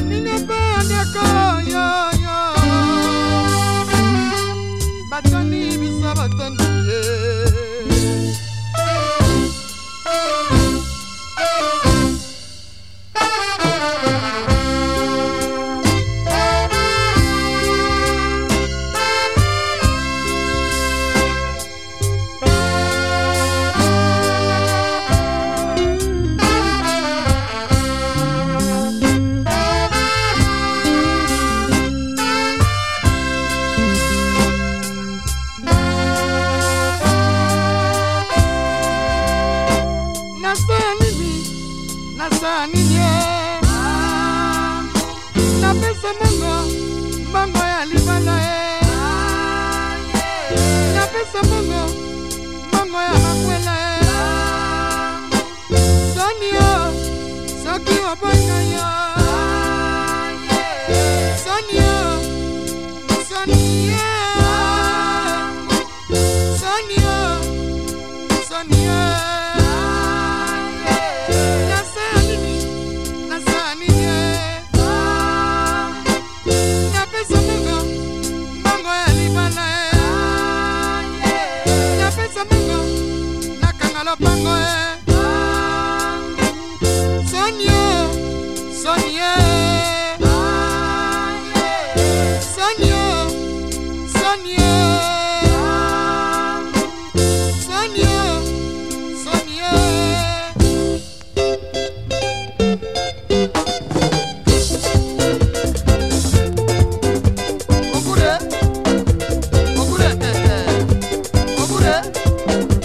banina bandeko yoyo batoni biso batondi ye eh. Aquí a bailar Thank you.